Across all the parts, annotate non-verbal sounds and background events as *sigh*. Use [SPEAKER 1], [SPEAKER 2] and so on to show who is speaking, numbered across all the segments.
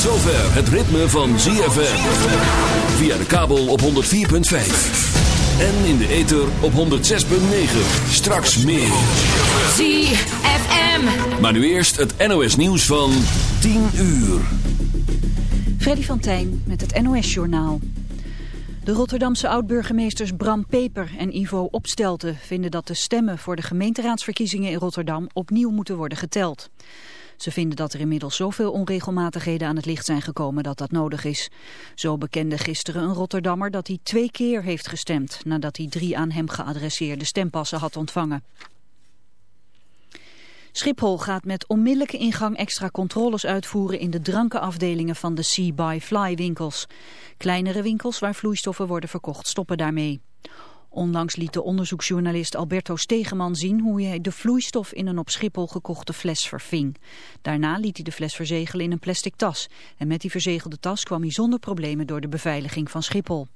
[SPEAKER 1] Het ritme van ZFM. Via de kabel op 104.5. En in de ether op 106.9. Straks meer.
[SPEAKER 2] ZFM.
[SPEAKER 1] Maar nu eerst het NOS nieuws van 10 uur.
[SPEAKER 3] Freddy van Tijn met het NOS-journaal. De Rotterdamse oud-burgemeesters Bram Peper en Ivo Opstelten vinden dat de stemmen voor de gemeenteraadsverkiezingen in Rotterdam opnieuw moeten worden geteld. Ze vinden dat er inmiddels zoveel onregelmatigheden aan het licht zijn gekomen dat dat nodig is. Zo bekende gisteren een Rotterdammer dat hij twee keer heeft gestemd nadat hij drie aan hem geadresseerde stempassen had ontvangen. Schiphol gaat met onmiddellijke ingang extra controles uitvoeren in de drankenafdelingen van de See by Fly winkels. Kleinere winkels waar vloeistoffen worden verkocht stoppen daarmee. Onlangs liet de onderzoeksjournalist Alberto Stegeman zien hoe hij de vloeistof in een op Schiphol gekochte fles verving. Daarna liet hij de fles verzegelen in een plastic tas. En met die verzegelde tas kwam hij zonder problemen door de beveiliging van Schiphol.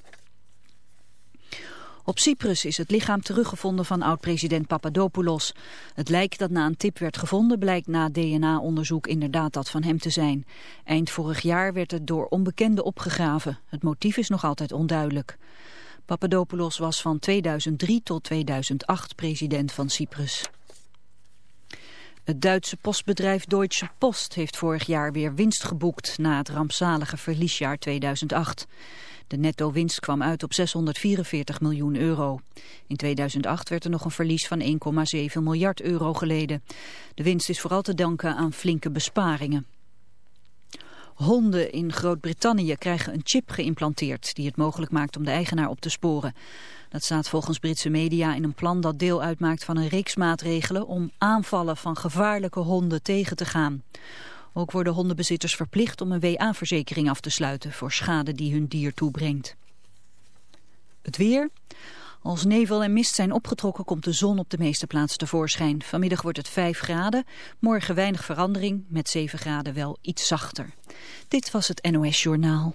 [SPEAKER 3] Op Cyprus is het lichaam teruggevonden van oud-president Papadopoulos. Het lijk dat na een tip werd gevonden blijkt na DNA-onderzoek inderdaad dat van hem te zijn. Eind vorig jaar werd het door onbekenden opgegraven. Het motief is nog altijd onduidelijk. Papadopoulos was van 2003 tot 2008 president van Cyprus. Het Duitse postbedrijf Deutsche Post heeft vorig jaar weer winst geboekt na het rampzalige verliesjaar 2008. De netto-winst kwam uit op 644 miljoen euro. In 2008 werd er nog een verlies van 1,7 miljard euro geleden. De winst is vooral te danken aan flinke besparingen. Honden in Groot-Brittannië krijgen een chip geïmplanteerd die het mogelijk maakt om de eigenaar op te sporen. Dat staat volgens Britse media in een plan dat deel uitmaakt van een reeks maatregelen om aanvallen van gevaarlijke honden tegen te gaan. Ook worden hondenbezitters verplicht om een WA-verzekering af te sluiten voor schade die hun dier toebrengt. Het weer. Als nevel en mist zijn opgetrokken komt de zon op de meeste plaatsen tevoorschijn. Vanmiddag wordt het 5 graden, morgen weinig verandering, met 7 graden wel iets zachter. Dit was het NOS Journaal.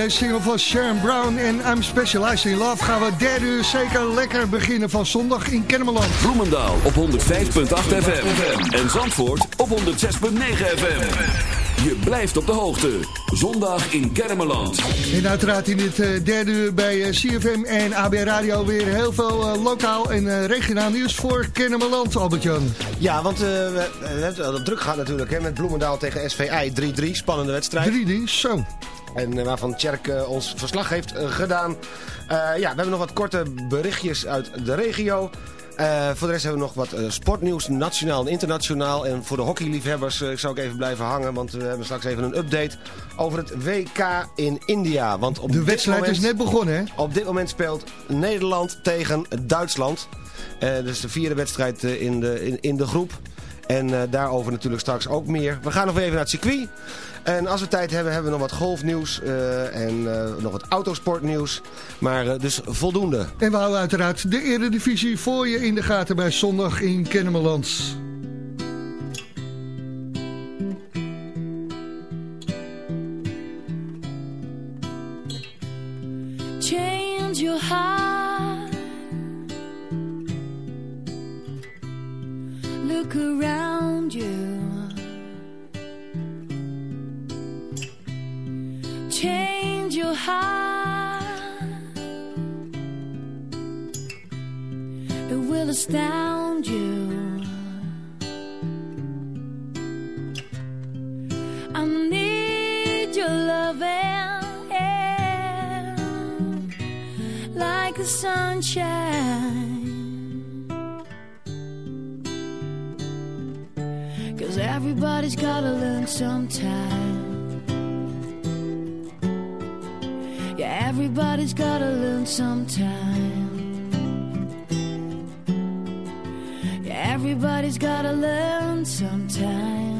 [SPEAKER 4] Deze single van Sharon Brown en I'm Specialized in Love gaan we derde uur zeker lekker beginnen van zondag in Kennemerland.
[SPEAKER 1] Bloemendaal op 105.8 FM. En Zandvoort op 106.9 FM. Je blijft op de hoogte. Zondag in Kennemerland.
[SPEAKER 4] En uiteraard in dit eh, derde uur bij eh, CFM en AB Radio weer heel veel eh, lokaal en eh, regionaal nieuws voor Kennemerland, Albert-Jan.
[SPEAKER 5] Ja, want eh, we, we hebben het druk gehad natuurlijk hè, met Bloemendaal tegen SVI 3-3. Spannende wedstrijd.
[SPEAKER 4] 3D, zo.
[SPEAKER 5] En waarvan Tjerk ons verslag heeft gedaan. Eh, ja, we hebben nog wat korte berichtjes uit de regio. Eh, voor de rest hebben we nog wat eh, sportnieuws, nationaal en internationaal. En voor de hockeyliefhebbers uh, zou ik even blijven hangen. Want we hebben straks even een update over het WK in India. Want op
[SPEAKER 4] De
[SPEAKER 5] dit
[SPEAKER 4] wedstrijd
[SPEAKER 5] moment,
[SPEAKER 4] is net begonnen, hè?
[SPEAKER 5] Op dit moment speelt Nederland tegen Duitsland. Eh dus de vierde wedstrijd in, de, in, in de groep. En daarover natuurlijk straks ook meer. We gaan nog even naar het circuit. En als we tijd hebben, hebben we nog wat golfnieuws eh, en eh, nog wat autosportnieuws. Maar eh, dus voldoende.
[SPEAKER 4] En we houden uiteraard de eredivisie voor je in de gaten bij zondag in Kennemerland.
[SPEAKER 6] Astound you. I need your loving like the sunshine. Cause everybody's gotta learn sometime. Yeah, everybody's gotta learn sometime. Everybody's gotta learn sometime.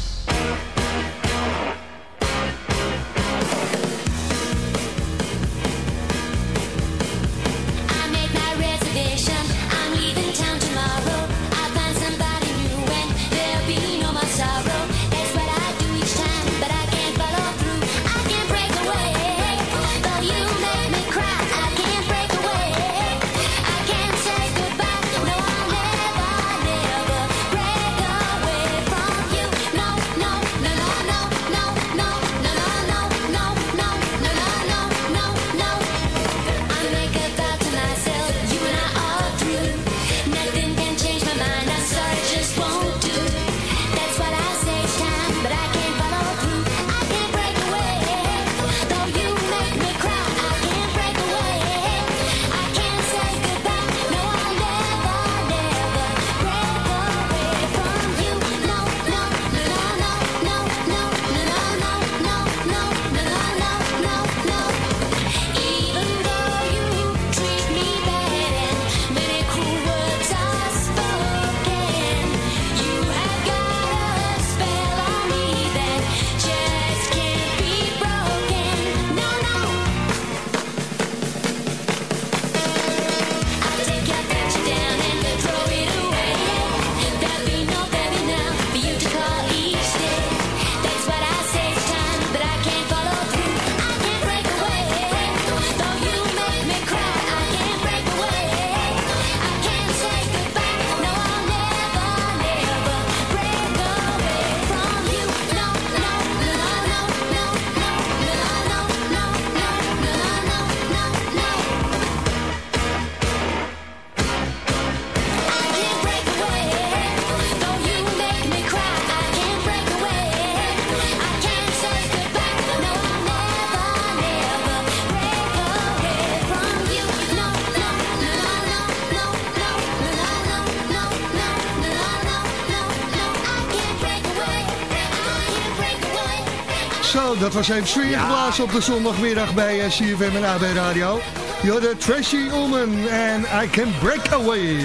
[SPEAKER 4] Dat was even sfeer geblazen op de zondagmiddag bij eh, CFM en AB Radio. You're Tracy Ullman en I Can Break Away.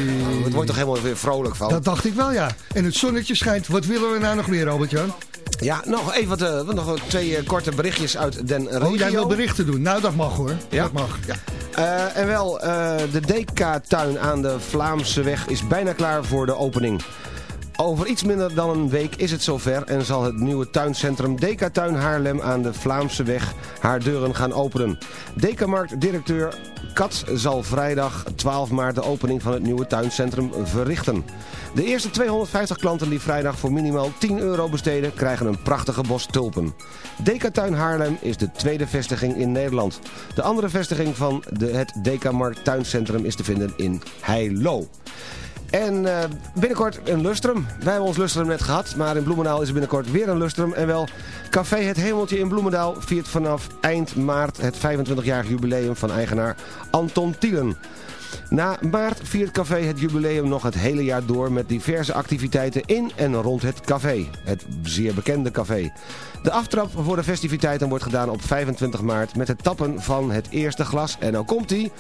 [SPEAKER 5] Het wordt toch helemaal weer vrolijk van.
[SPEAKER 4] Dat dacht ik wel, ja. En het zonnetje schijnt. Wat willen we nou nog meer, Albert-Jan?
[SPEAKER 5] Ja, nog even wat, eh, nog twee eh, korte berichtjes uit den regio.
[SPEAKER 4] Oh, jij wil berichten doen. Nou, dat mag hoor.
[SPEAKER 5] Ja?
[SPEAKER 4] Dat mag. Ja.
[SPEAKER 5] En wel, de DK-tuin aan de Vlaamse weg is bijna klaar voor de opening. Over iets minder dan een week is het zover en zal het nieuwe tuincentrum DK-tuin Haarlem aan de Vlaamse weg haar deuren gaan openen. DK-markt-directeur Kat zal vrijdag 12 maart de opening van het nieuwe tuincentrum verrichten. De eerste 250 klanten die vrijdag voor minimaal 10 euro besteden krijgen een prachtige bos tulpen. DK-tuin Haarlem is de tweede vestiging in Nederland. De andere vestiging van de, het DK-markt tuincentrum is te vinden in Heilo. En eh, binnenkort een lustrum. Wij hebben ons lustrum net gehad, maar in Bloemendaal is er binnenkort weer een lustrum. En wel, Café Het Hemeltje in Bloemendaal viert vanaf eind maart het 25-jarig jubileum van eigenaar Anton Tielen. Na maart viert Café het jubileum nog het hele jaar door met diverse activiteiten in en rond het café. Het zeer bekende café. De aftrap voor de festiviteiten wordt gedaan op 25 maart met het tappen van het eerste glas. En dan komt hij.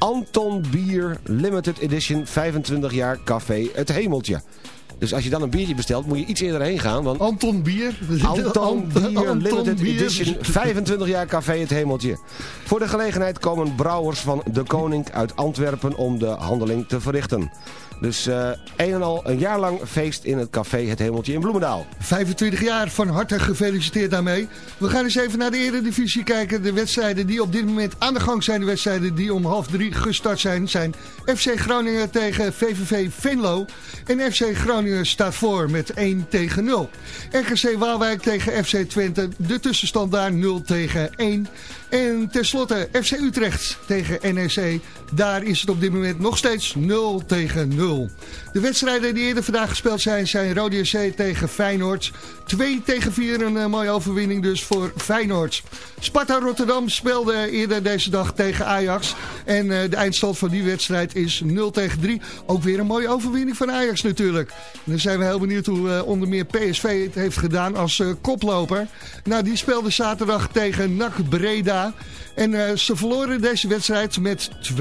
[SPEAKER 5] Anton Bier Limited Edition 25 jaar Café Het Hemeltje. Dus als je dan een biertje bestelt, moet je iets eerder heen gaan. Want
[SPEAKER 4] Anton Bier.
[SPEAKER 5] Anton *laughs* Bier Limited
[SPEAKER 4] Bier.
[SPEAKER 5] Edition 25 jaar Café Het Hemeltje. Voor de gelegenheid komen brouwers van De Koning uit Antwerpen om de handeling te verrichten. Dus eh een en al een jaar lang feest in het Café Het Hemeltje in Bloemendaal.
[SPEAKER 4] 25 jaar, van harte gefeliciteerd daarmee. We gaan eens even naar de Eredivisie kijken. De wedstrijden die op dit moment aan de gang zijn, de wedstrijden die om half drie gestart zijn, zijn FC Groningen tegen VVV Venlo. En FC Groningen staat voor met 1 tegen 0. RGC Waalwijk tegen FC Twente, de tussenstand daar 0 tegen 1. En tenslotte FC Utrecht tegen NEC. Daar is het op dit moment nog steeds 0 tegen 0. 0. De wedstrijden die eerder vandaag gespeeld zijn, zijn Rode JC tegen Feyenoord. 2 tegen 4, een eh, mooie overwinning dus voor Feyenoord. Sparta Rotterdam speelde eerder deze dag tegen Ajax. En eh, de eindstand van die wedstrijd is 0 tegen 3. Ook weer een mooie overwinning van Ajax natuurlijk. Dan zijn we heel benieuwd hoe eh, onder meer PSV het heeft gedaan als koploper. Nou, die speelde zaterdag tegen NAC Breda. En eh, ze verloren deze wedstrijd met 2-1.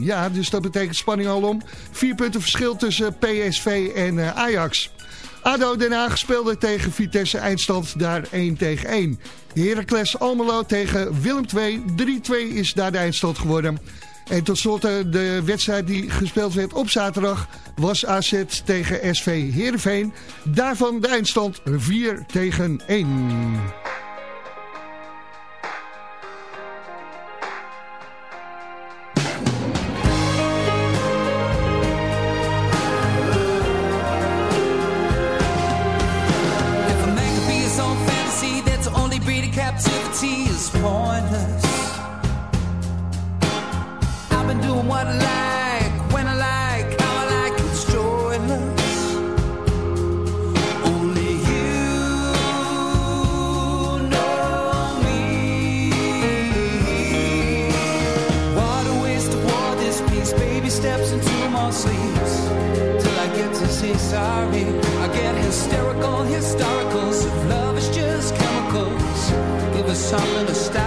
[SPEAKER 4] Ja, dus dat betekent spanning al om. Vier punten verschil tussen PSV en eh, Ajax. ADO Den Haag speelde tegen Vitesse eindstand daar 1 tegen 1. Heracles Almelo tegen Willem 2. 3-2 is daar de eindstand geworden. En tot slot eh, de wedstrijd die gespeeld werd op zaterdag was AZ tegen SV Heerenveen. Daarvan de eindstand 4 tegen 1.
[SPEAKER 7] Sorry. I get hysterical, historicals. Love is just chemicals, give us something to stop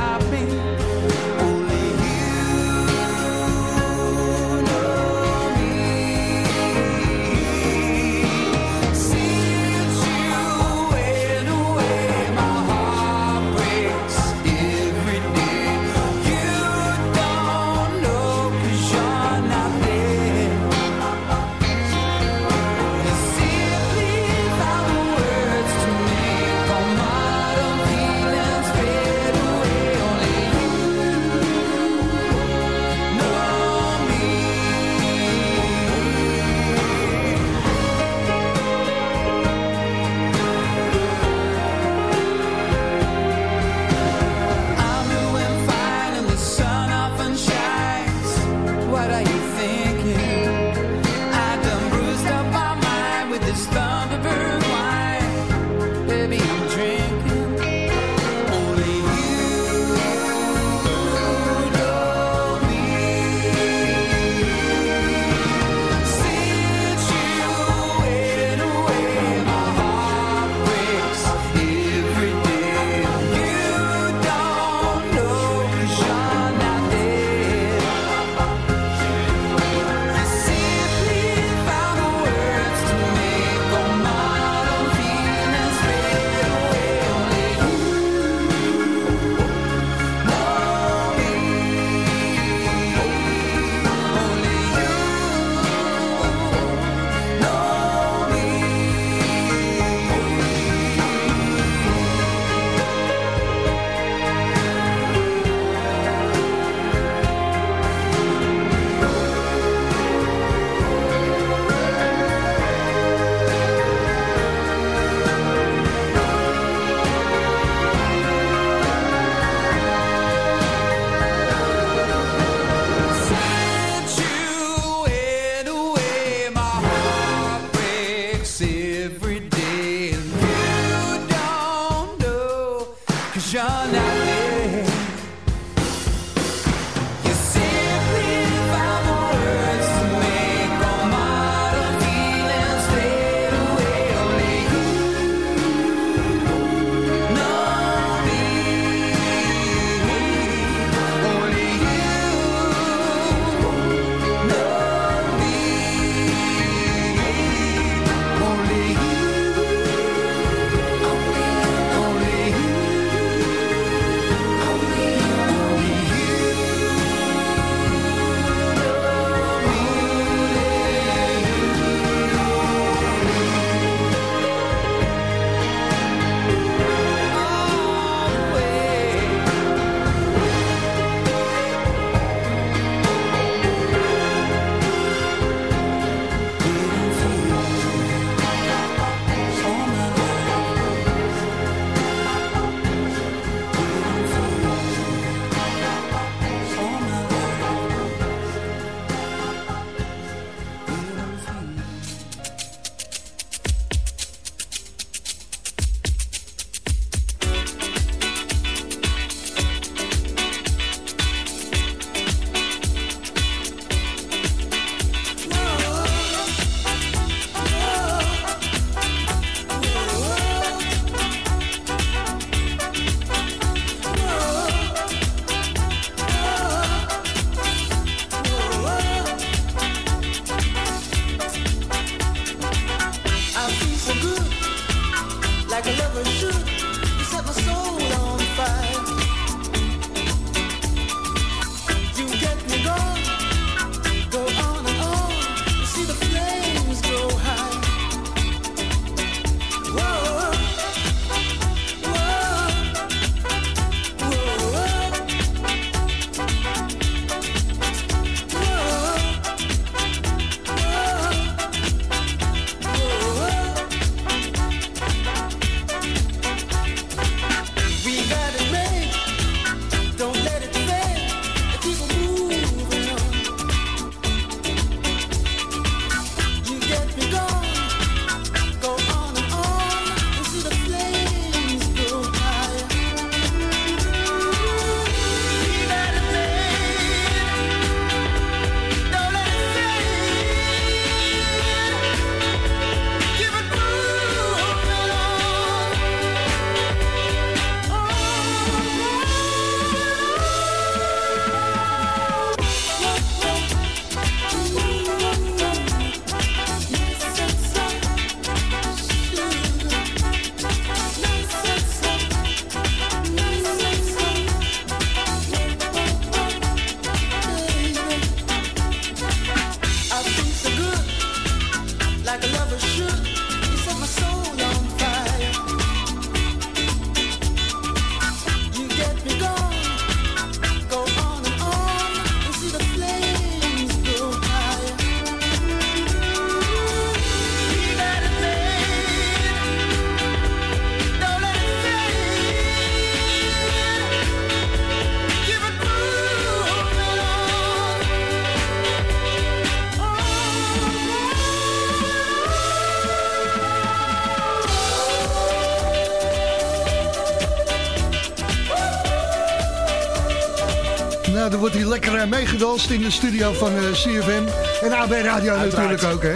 [SPEAKER 4] wordt hij lekker eh, meegedanst in de studio van eh, CFM. En AB Radio natuurlijk ook, hè.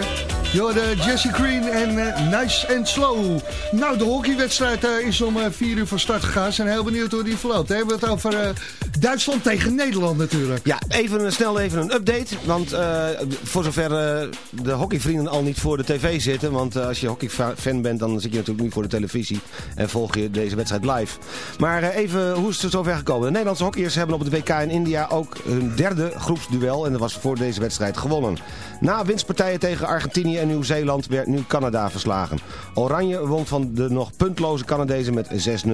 [SPEAKER 4] De Jesse Green en eh, Nice and Slow. Nou, de hockeywedstrijd is om eh, vier uur van start gegaan. Zijn heel benieuwd hoe die verloopt. We hebben het over Duitsland tegen Nederland natuurlijk.
[SPEAKER 5] Ja, even, een- snel even een update. Want eh, voor zover eh, de hockeyvrienden al niet voor de tv zitten. Want eh, als je hockeyfan bent, dan zit je natuurlijk nu voor de televisie. En volg je deze wedstrijd live. Maar eh, even, hoe is het zover gekomen? De Nederlandse hockeyers hebben op het WK in India ook hun derde groepsduel. En dat was voor deze wedstrijd gewonnen. Na winstpartijen tegen Argentinië en Nieuw-Zeeland werd nu Canada verslagen. Oranje won van de nog puntloze Canadezen met 6-0.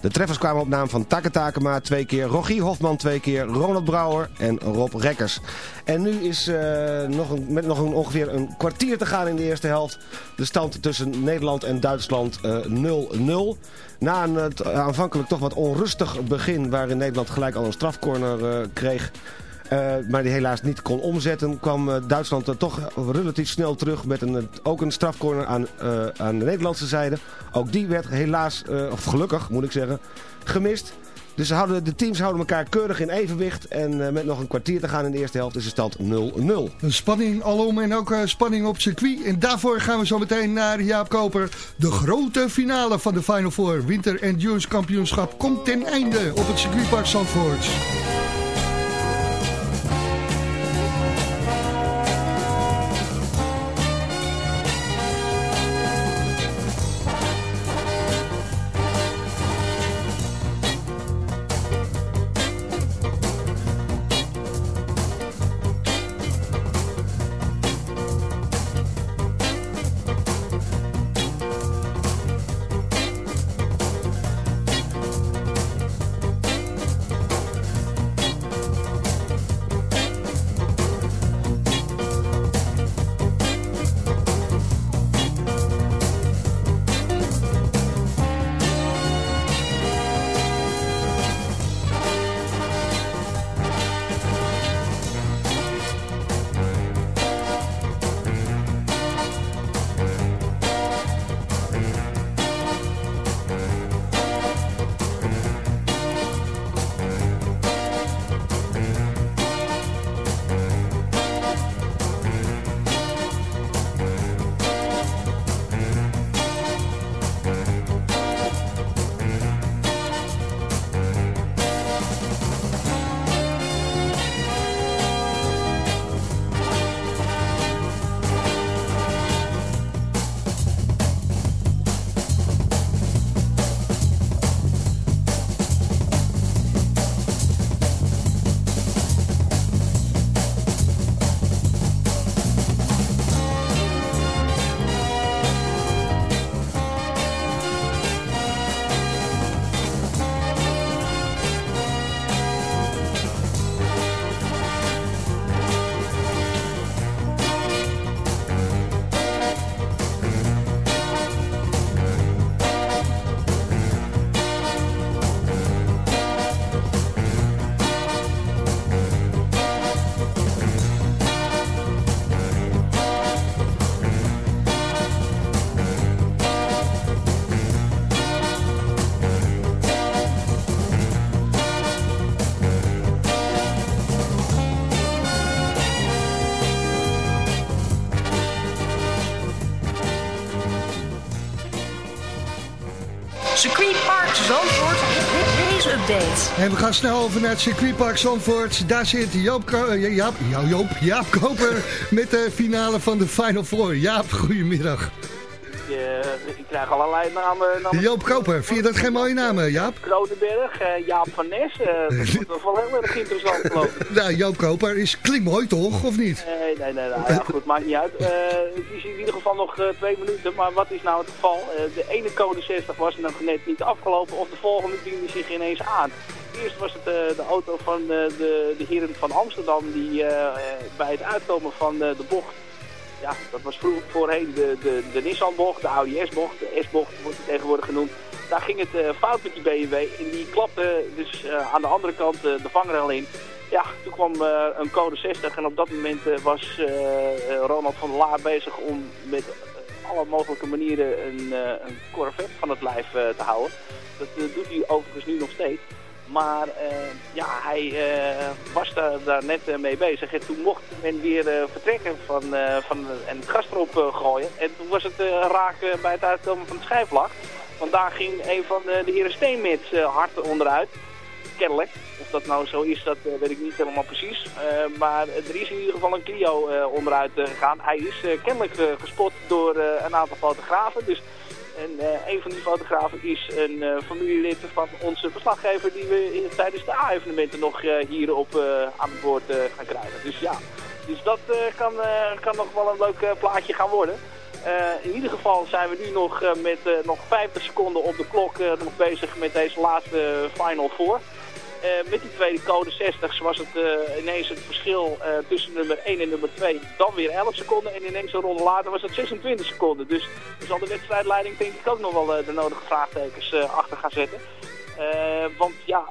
[SPEAKER 5] De treffers kwamen op naam van Takke Takema twee keer, Rogier Hofman twee keer, Ronald Brouwer en Rob Rekkers. En nu is eh, nog met nog ongeveer een kwartier te gaan in de eerste helft. De stand tussen Nederland en Duitsland eh, 0-0. Na een eh, aanvankelijk toch wat onrustig begin waarin Nederland gelijk al een strafcorner eh, kreeg... Maar die helaas niet kon omzetten, kwam Duitsland er toch relatief snel terug met een, ook een strafcorner aan, aan de Nederlandse zijde. Ook die werd helaas, of gelukkig moet ik zeggen, gemist. Dus houden, de teams houden elkaar keurig in evenwicht. En met nog een kwartier te gaan in de eerste helft is de stand 0-0.
[SPEAKER 4] Een spanning alom en ook spanning op circuit. En daarvoor gaan we zo meteen naar Jaap Koper. De grote finale van de Final Four. Winter Endurance Kampioenschap komt ten einde op het circuitpark Zandvoort. En we gaan snel over naar het circuitpark Zandvoort. Daar zit Joop, Ko uh, Jaap, Joop, Jaap Koper met de finale van de Final Four. Jaap, goedemiddag.
[SPEAKER 8] ik krijg allerlei namen. namen.
[SPEAKER 4] Joop Koper, vind je dat geen mooie namen, Jaap?
[SPEAKER 8] Kronenberg, uh, Jaap van Nes. Uh, dat *laughs* wordt wel heel erg interessant geloof ik.
[SPEAKER 4] nou, Joop Koper is klimmooi toch, of niet?
[SPEAKER 8] Nee, nee, nee. Nou, ja, goed, maakt niet uit. Uh, het is in ieder geval nog twee minuten, maar wat is nou het geval? de ene code 60 was nog net niet afgelopen of de volgende diende zich ineens aan. Eerst was het de auto van de, de heren van Amsterdam die bij het uitkomen van de bocht ja, dat was vroeger voorheen de, de, de Nissan-bocht, de Audi S-bocht, de S-bocht wordt die tegenwoordig genoemd. Daar ging het uh, fout met die BMW en die klapte dus aan de andere kant de vangrail in. Ja, toen kwam een code 60 en op dat moment was Ronald van der Laar bezig om met alle mogelijke manieren een, een Corvette van het lijf te houden. Dat doet hij overigens nu nog steeds. Maar eh, ja, hij eh, was daar, net eh, mee bezig. En toen mocht men weer vertrekken van, van, en het gas erop gooien. En toen was het raak bij het uitkomen van het schijfvlak. Want daar ging een van de, de heren Steenmits hard onderuit. Kennelijk. Of dat nou zo is, dat weet ik niet helemaal precies. Maar er is in ieder geval een Clio onderuit gegaan. Hij is kennelijk gespot door een aantal fotografen. Dus en eh, een van die fotografen is een eh, familielid van onze verslaggever die we tijdens de A-evenementen nog eh, hier op aan het woord gaan krijgen. Dus ja, dus dat kan, kan nog wel een leuk plaatje gaan worden. In ieder geval zijn we nu nog met nog 50 seconden op de klok nog bezig met deze laatste Final Four. Eh, met die tweede code 60 was het eh, ineens het verschil eh, tussen nummer 1 en nummer 2 dan weer 11 seconden. En ineens een ronde later was het 26 seconden. Dus er zal de wedstrijdleiding denk ik ook nog wel de nodige vraagtekens achter gaan zetten. Want ja,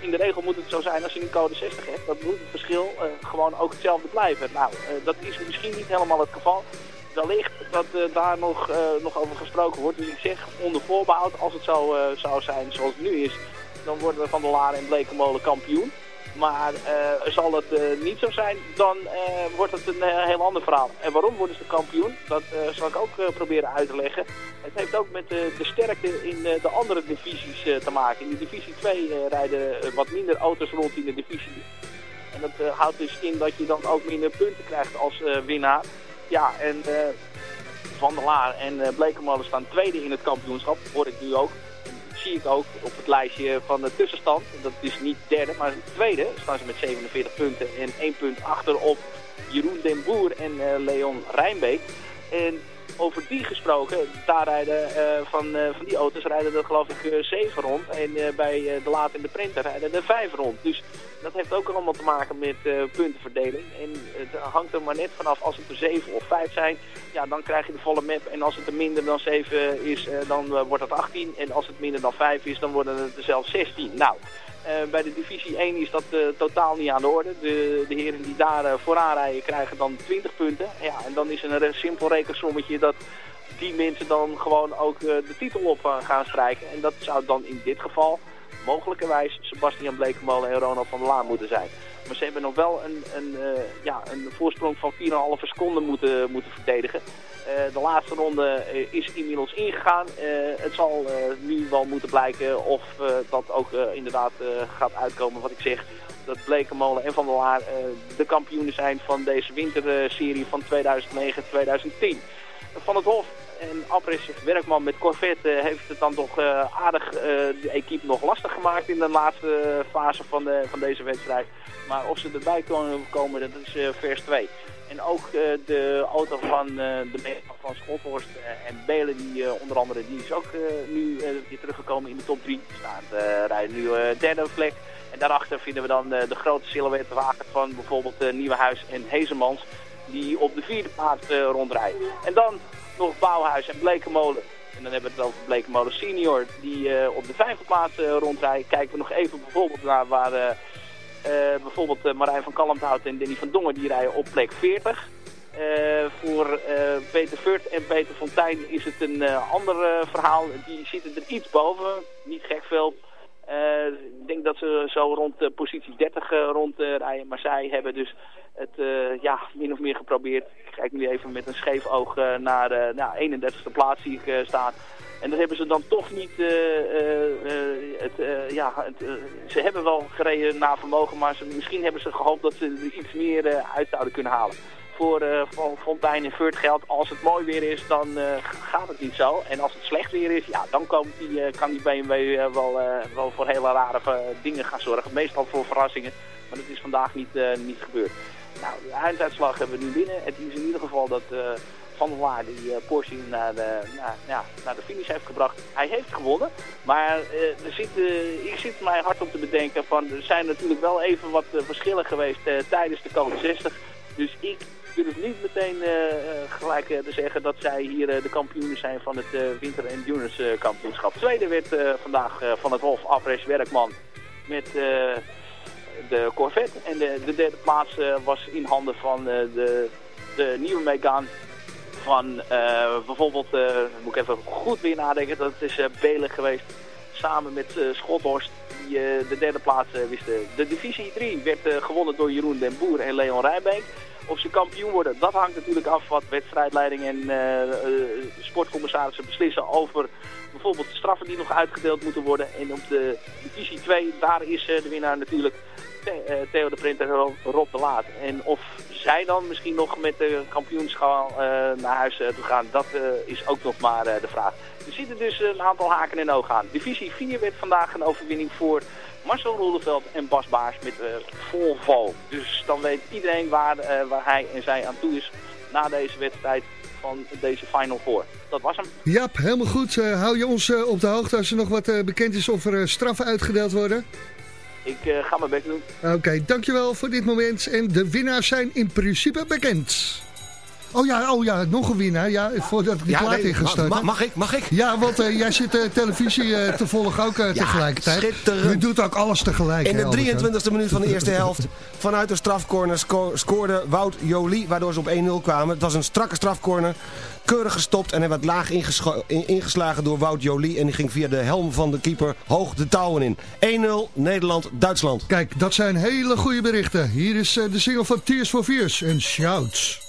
[SPEAKER 8] in de regel moet het zo zijn als je een code 60 hebt. Dat moet het verschil gewoon ook hetzelfde blijven. Nou, dat is misschien niet helemaal het geval. Wellicht dat daar nog, nog over gesproken wordt. Dus ik zeg onder voorbehoud, als het zo zou zijn zoals het nu is, dan worden Van der Laren en Blekenmolen kampioen. Maar eh, zal het eh, niet zo zijn, dan eh, wordt het een heel ander verhaal. En waarom worden ze kampioen? Dat zal ik ook proberen uit te leggen. Het heeft ook met de sterkte in de andere divisies te maken. In de divisie 2 eh, rijden wat minder auto's rond in de divisie. En dat houdt dus in dat je dan ook minder punten krijgt als winnaar. Ja, en Van der Laar en uh, Blekemolen staan tweede in het kampioenschap. Hoor ik nu ook. Zie ik ook op het lijstje van de tussenstand. Dat is niet derde, maar tweede staan ze met 47 punten. En 1 punt achter op Jeroen den Boer en eh, Leon Rijnbeek. En over die gesproken, daar rijden eh, van, eh, van die auto's rijden er geloof ik eh, zeven rond. En bij de laat en de printer rijden er vijf rond. Dus dat heeft ook allemaal te maken met puntenverdeling. En het hangt er maar net vanaf als het er zeven of vijf zijn. Ja, dan krijg je de volle map. En als het er minder dan zeven is, dan wordt dat 18. En als het minder dan vijf is, dan worden het er zelfs 16. Nou, bij de divisie 1 is dat eh, totaal niet aan de orde. De, de heren die daar eh, vooraan rijden krijgen dan 20 punten. Ja, en dan is een simpel rekensommetje dat die mensen dan gewoon ook eh, de titel op eh, gaan strijken. En dat zou dan in dit geval mogelijkerwijs Sebastian Blekemolen en Ronald van der Laan moeten zijn. Maar ze hebben nog wel een, een, eh, ja, een voorsprong van 4,5 seconden moeten, moeten verdedigen. Eh, de laatste ronde eh, is inmiddels ingegaan. Het zal nu wel moeten blijken of dat ook inderdaad gaat uitkomen wat ik zeg. Dat Blekemolen en Van der Laar de kampioenen zijn van deze winterserie van 2009-2010. Van het Hof en Apres Werkman met Corvette eh, heeft het dan toch eh, aardig eh, de equipe nog lastig gemaakt in de laatste fase van, de, van deze wedstrijd. Maar of ze erbij komen, dat is vers 2. En ook de auto van de meester van Schothorst en Belen, die onder andere, die is ook nu weer teruggekomen in de top 3. Staat, rijden nu derde plek. En daarachter vinden we dan de grote silhouetwagen van bijvoorbeeld Nieuwenhuis en Hezemans. Die op de vierde plaats rondrijden. En dan nog Bouwhuis en Blekenmolen. En dan hebben we het over Blekenmolen Senior die eh, op de vijfde plaats eh, rondrijden. Kijken we nog even bijvoorbeeld naar waar eh, bijvoorbeeld Marijn van Kalmthout en Danny van Dongen die rijden op plek 40. Eh, voor Peter Vurt en Peter Fontijn is het een ander verhaal. Die zitten er iets boven, niet gek veel. Eh, ik denk dat ze zo rond positie 30 eh, rondrijden. maar zij hebben dus het eh, ja, min of meer geprobeerd. Ik kijk nu even met een scheef oog eh, naar de nou, 31ste plaats eh, staan. En dat hebben ze dan toch niet... eh, eh, eh, het, eh, ja, eh, ze hebben wel gereden naar vermogen, maar ze, misschien hebben ze gehoopt dat ze er iets meer eh, uit zouden kunnen halen. Voor uh, Fontijn en Furt geldt, als het mooi weer is, dan eh, gaat het niet zo. En als het slecht weer is, ja, dan komt eh, kan die BMW eh, wel, eh, wel voor hele rare eh, dingen gaan zorgen. Meestal voor verrassingen, maar dat is vandaag niet, eh, niet gebeurd. Nou, de einduitslag hebben we nu binnen. Het is in ieder geval dat eh, Van der Laar die eh, Porsche naar de, ja, naar de finish heeft gebracht. Hij heeft gewonnen, maar eh, er zit, eh, ik zit mij hard om te bedenken van er zijn natuurlijk wel even wat eh, verschillen geweest eh, tijdens de code 60. Dus ik durf niet meteen eh, eh, gelijk eh, te zeggen dat zij hier de kampioenen zijn van het Winter Endurance kampioenschap. Tweede werd vandaag van het Hof Afres Werkman met de Corvette. En de, de derde plaats was in handen van de, de nieuwe Megane van bijvoorbeeld, moet ik even goed weer nadenken, dat is Belen geweest. Samen met Schothorst, die de derde plaats wisten. De divisie 3 werd gewonnen door Jeroen den Boer en Leon Rijbeek. Of ze kampioen worden, dat hangt natuurlijk af wat wedstrijdleiding en eh, sportcommissarissen beslissen over bijvoorbeeld de straffen die nog uitgedeeld moeten worden. En op de divisie 2, daar is eh, de winnaar natuurlijk The- Theo de Print en Rob- de Laat. En of zij dan misschien nog met de kampioenschaal naar huis toe gaan, dat is ook nog maar de vraag. Er zitten dus een aantal haken en ogen aan. Divisie 4 werd vandaag een overwinning voor Marcel Roeleveld en Bas Baars met eh Volvo. Dus dan weet iedereen waar, eh, waar hij en zij aan toe is na deze wedstrijd van deze Final Four. Dat was hem.
[SPEAKER 4] Ja, helemaal goed. Eh, hou je ons op de hoogte als er nog wat eh, bekend is of er straffen uitgedeeld worden?
[SPEAKER 8] Ik ga mijn best doen.
[SPEAKER 4] Oké, dankjewel voor dit moment. En de winnaars zijn in principe bekend. Oh ja, oh ja, nog een winnaar. Ja, voordat ik die
[SPEAKER 5] Ja,
[SPEAKER 4] plaat
[SPEAKER 5] nee,
[SPEAKER 4] ingestart
[SPEAKER 5] mag ik? Mag ik?
[SPEAKER 4] Ja, want eh, jij zit eh, televisie eh, te volgen ook tegelijkertijd.
[SPEAKER 5] schitterend.
[SPEAKER 4] Je doet ook alles tegelijk.
[SPEAKER 5] In
[SPEAKER 4] hè,
[SPEAKER 5] de
[SPEAKER 4] Albert-Jan?
[SPEAKER 5] 23e minuut van de eerste helft vanuit de strafcorner sco- scoorde Wout Jolie, waardoor ze op 1-0 kwamen. Het was een strakke strafcorner, keurig gestopt en hij werd laag ingeslagen door Wout Jolie. En die ging via de helm van de keeper hoog de touwen in. 1-0 Nederland-Duitsland.
[SPEAKER 4] Kijk, dat zijn hele goede berichten. Hier is de single van Tears for Fears en Shouts.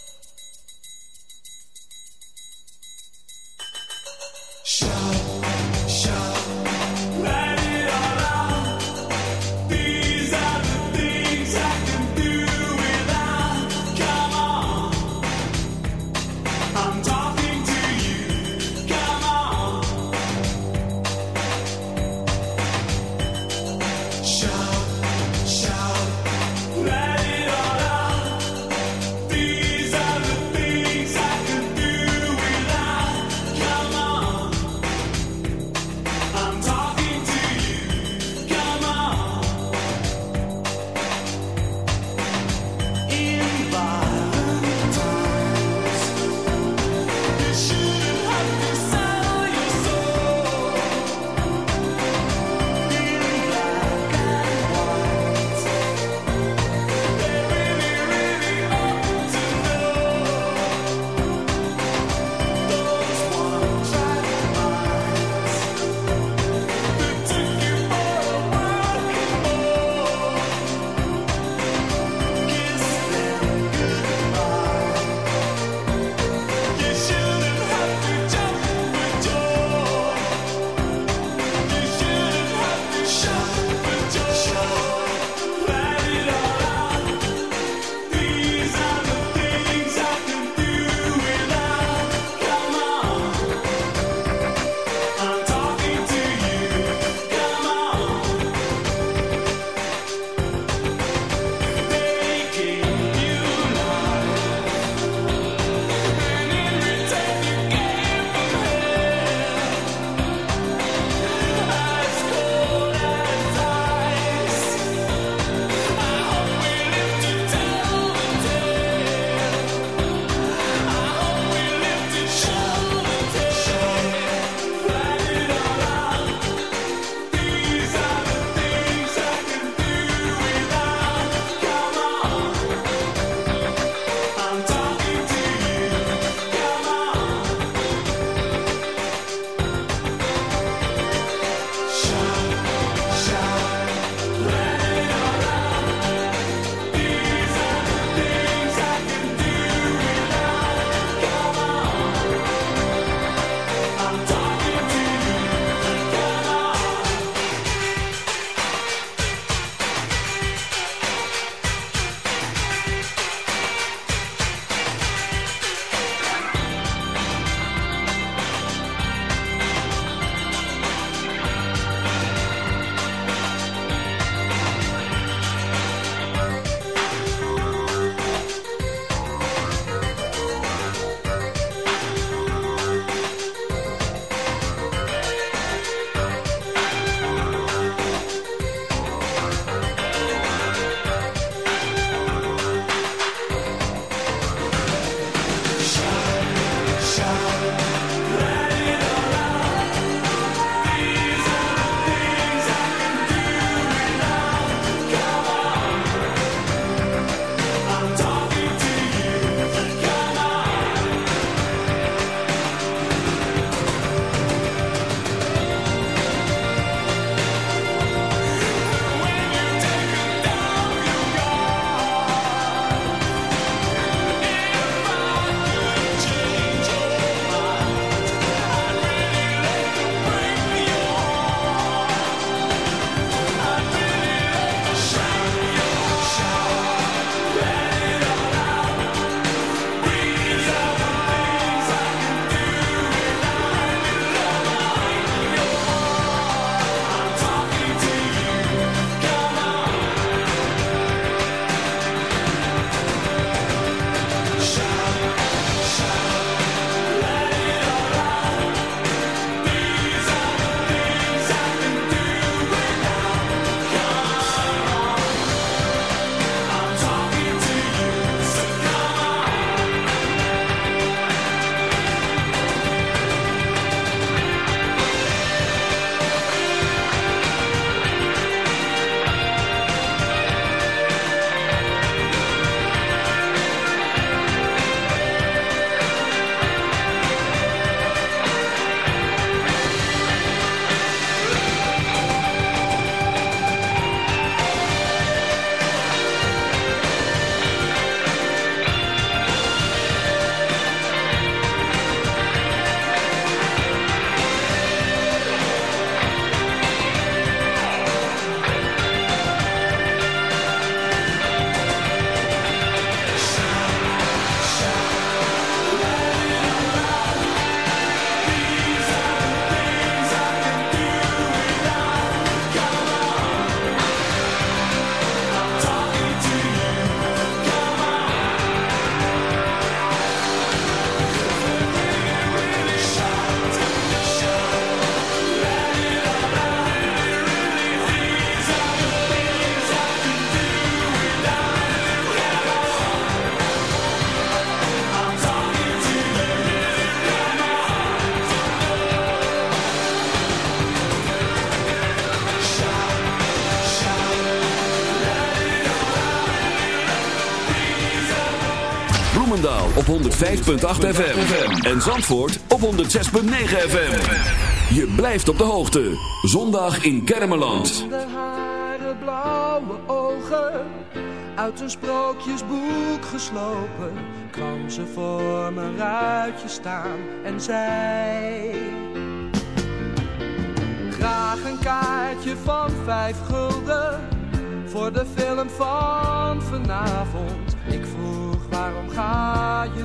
[SPEAKER 1] FM. En Zandvoort op 106.9 FM. Je blijft op de hoogte. Zondag in Kermeland.
[SPEAKER 9] De haren, blauwe ogen, uit een sprookjesboek geslopen, kwam ze voor mijn ruitje staan en zei... Graag een kaartje van vijf gulden, voor de film van vanavond. Ik vroeg, waarom ga je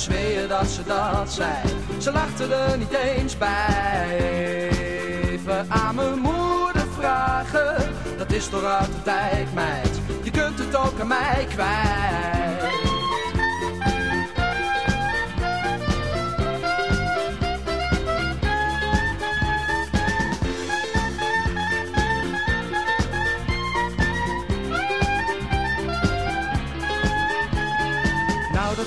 [SPEAKER 9] Zweer dat ze dat zei. Ze lachte er niet eens bij. Even aan mijn moeder vragen, dat is toch uit de tijd, meid. Je kunt het ook aan mij kwijt.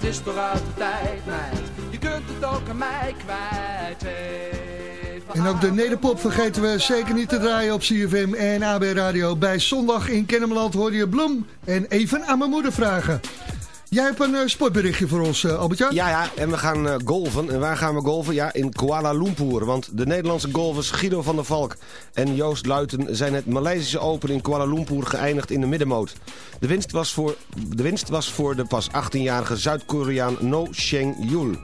[SPEAKER 9] dat is toch uit de tijd, meid. Je kunt het ook aan mij kwijt.
[SPEAKER 4] En ook de nederpop vergeten we zeker niet te draaien op CFM en AB Radio. Bij Zondag in Kennemerland hoorde je Bloem en even aan mijn moeder vragen. Jij hebt een eh, sportberichtje voor ons, Albertje?
[SPEAKER 5] Ja, ja, en we gaan eh, golven. En waar gaan we golven? Ja, in Kuala Lumpur. Want de Nederlandse golfers Guido van der Valk en Joost Luiten... zijn het Maleisische Open in Kuala Lumpur geëindigd in de middenmoot. De winst was voor de, winst was voor de pas 18-jarige Zuid-Koreaan No Cheng-yul.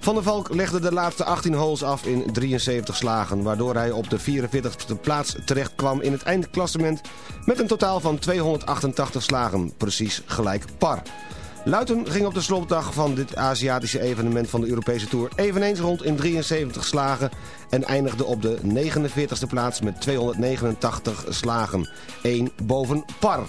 [SPEAKER 5] Van der Valk legde de laatste 18 holes af in 73 slagen... waardoor hij op de 44e plaats terecht kwam in het eindklassement... met een totaal van 288 slagen, precies gelijk par. Luiten ging op de slotdag van dit Aziatische evenement van de Europese Tour eveneens rond in 73 slagen en eindigde op de 49e plaats met 289 slagen. 1 boven par.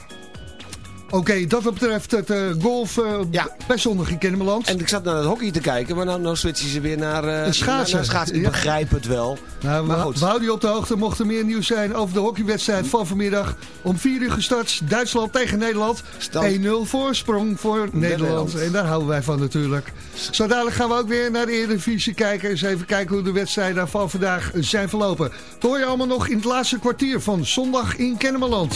[SPEAKER 4] Oké, dat betreft het eh, golf eh,
[SPEAKER 5] Ja.
[SPEAKER 4] bij Zondag in Kennemerland.
[SPEAKER 5] En ik zat naar het hockey te kijken, maar nou, nou switchen ze weer naar, eh,
[SPEAKER 4] Het schaatsen.
[SPEAKER 5] naar, naar schaatsen. Ik
[SPEAKER 4] Ja.
[SPEAKER 5] begrijp het wel.
[SPEAKER 4] Nou, we,
[SPEAKER 5] maar goed.
[SPEAKER 4] we houden je op de hoogte. Mocht er meer nieuws zijn over de hockeywedstrijd van vanmiddag. Om 4 uur gestart. Duitsland tegen Nederland.
[SPEAKER 5] Stand-
[SPEAKER 4] 1-0 voorsprong voor Nederland.
[SPEAKER 5] Nederland.
[SPEAKER 4] En daar houden wij van natuurlijk. Zo dadelijk gaan we ook weer naar de Eredivisie kijken. Eens even kijken hoe de wedstrijden van vandaag zijn verlopen. Dat hoor je allemaal nog in het laatste kwartier van Zondag in Kennemerland.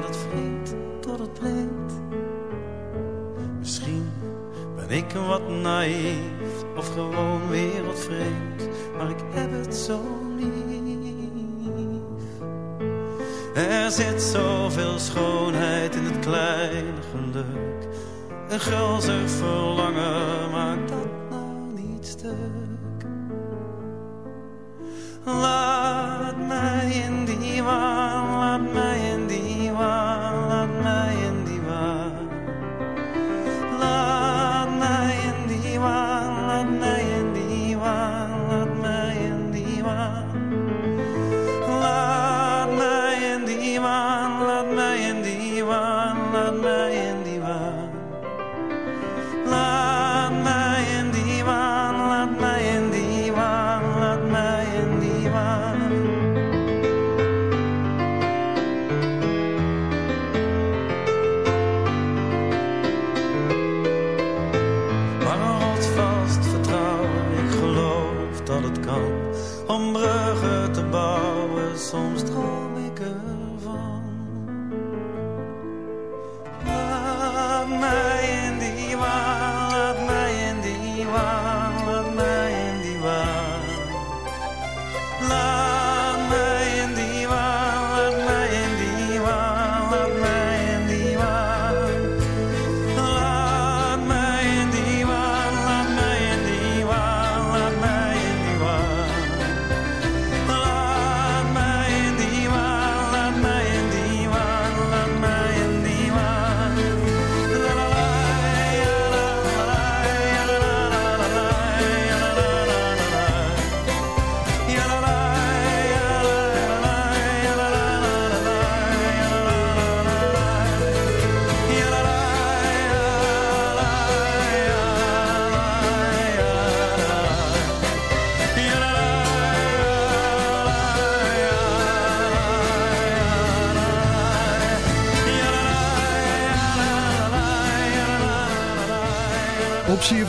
[SPEAKER 10] dat het vreet tot het breekt. Misschien ben ik wat naïef of gewoon wereldvreemd, maar ik heb het zo lief. Er zit zoveel schoonheid in het kleine geluk. Een gulzig verlangen maakt dat nou niet stuk. Laat mij in die waan, laat mij in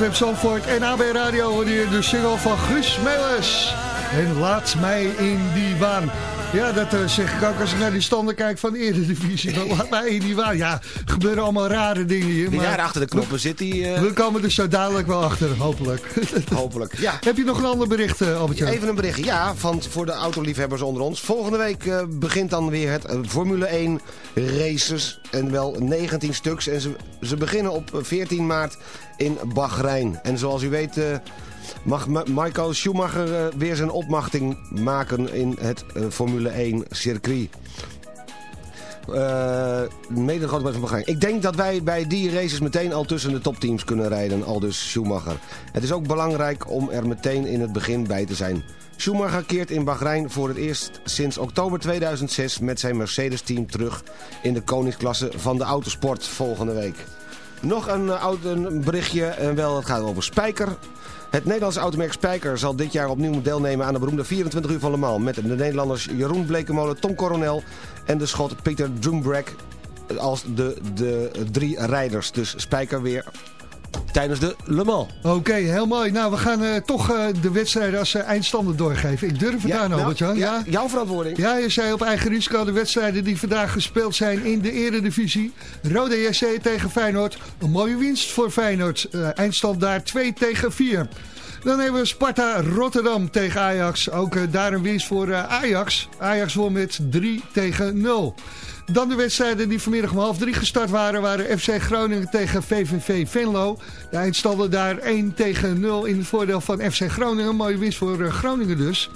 [SPEAKER 4] CFM Zandvoort en AB Radio hoorde de single van Guus Meeuwis. En laat mij in die waan. Ja, dat eh, zeg ik ook als ik naar die standen kijk van de Eredivisie. Laat mij in die waan. Ja, er gebeuren allemaal rare dingen hier. Maar
[SPEAKER 5] jaren achter de knoppen zit hij. eh,
[SPEAKER 4] we komen er zo dadelijk wel achter, hopelijk. *laughs*
[SPEAKER 5] hopelijk. Ja.
[SPEAKER 4] Heb je nog een ander bericht, uh, albert
[SPEAKER 5] Even een bericht, ja, van, voor de autoliefhebbers onder ons. Volgende week eh, begint dan weer het eh, Formule 1 races. En wel 19 stuks. En ze, ze beginnen op eh, 14 maart in Bahrein. En zoals u weet... mag Ma- Michael Schumacher eh, weer zijn opmachting maken in het eh, Formule 1 circuit. Eh mede de grote van Bahrein. Ik denk dat wij bij die races meteen al tussen de topteams kunnen rijden, al dus Schumacher. Het is ook belangrijk om er meteen in het begin bij te zijn. Schumacher keert in Bahrein voor het eerst sinds oktober 2006 met zijn Mercedes-team terug in de koningsklasse van de autosport volgende week. Nog een, eh, oud- berichtje, en wel het gaat over Spijker. Het Nederlandse automerk Spijker zal dit jaar opnieuw deelnemen aan de beroemde 24 uur van Le Mans. Met de Nederlanders Jeroen Blekemolen, Tom Coronel en de Schot Peter Drumbrek als de, de drie rijders. Dus Spijker weer tijdens de Le Mans.
[SPEAKER 4] Oké, heel mooi. Nou, we gaan eh, toch eh, de wedstrijden als uh, eindstander doorgeven. Ik durf het aan,
[SPEAKER 5] nou,
[SPEAKER 4] Albert-Jan.
[SPEAKER 5] ja,
[SPEAKER 4] Ja?
[SPEAKER 5] jouw verantwoording.
[SPEAKER 4] Ja, je zei op eigen risico de wedstrijden die vandaag gespeeld zijn in de eredivisie. Rode JC tegen Feyenoord. Een mooie winst voor Feyenoord. Eh, eindstand daar 2 tegen 4. Dan hebben we Sparta Rotterdam tegen Ajax. Ook eh, daar een winst voor eh, Ajax. Ajax won met 3 tegen 0. Dan de wedstrijden die vanmiddag om half drie gestart waren... waren FC Groningen tegen VVV Venlo. De eindstanden daar 1 tegen 0 in het voordeel van FC Groningen. Mooie winst voor eh, Groningen dus.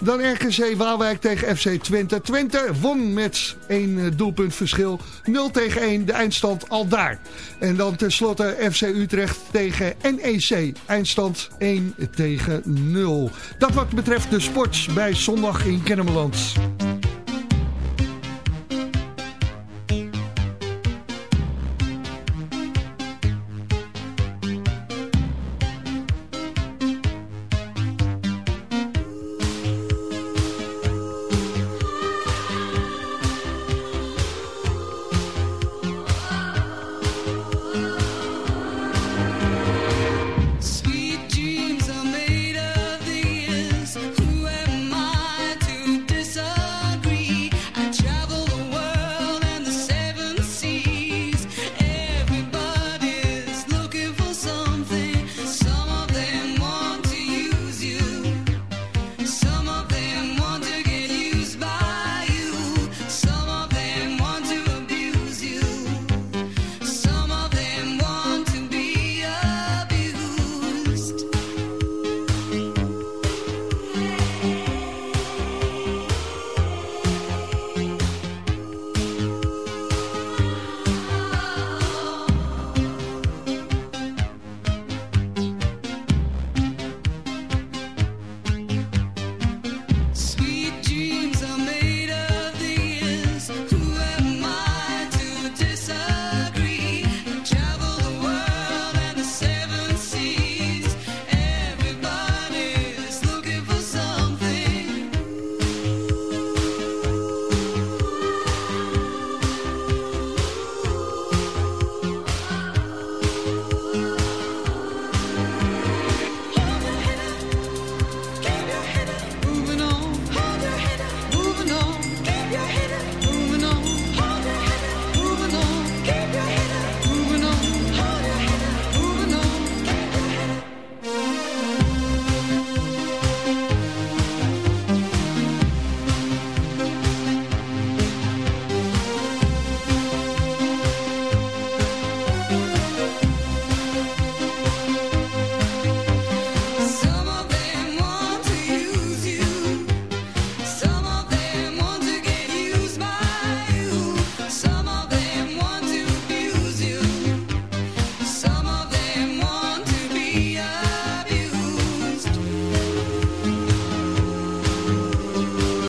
[SPEAKER 4] Dan RKC Waalwijk tegen FC Twente. Twente won met één eh, doelpunt verschil. 0 tegen 1, de eindstand al daar. En dan tenslotte FC Utrecht tegen NEC. Eindstand 1 tegen 0. Dat wat betreft de sport bij zondag in Kennemerland.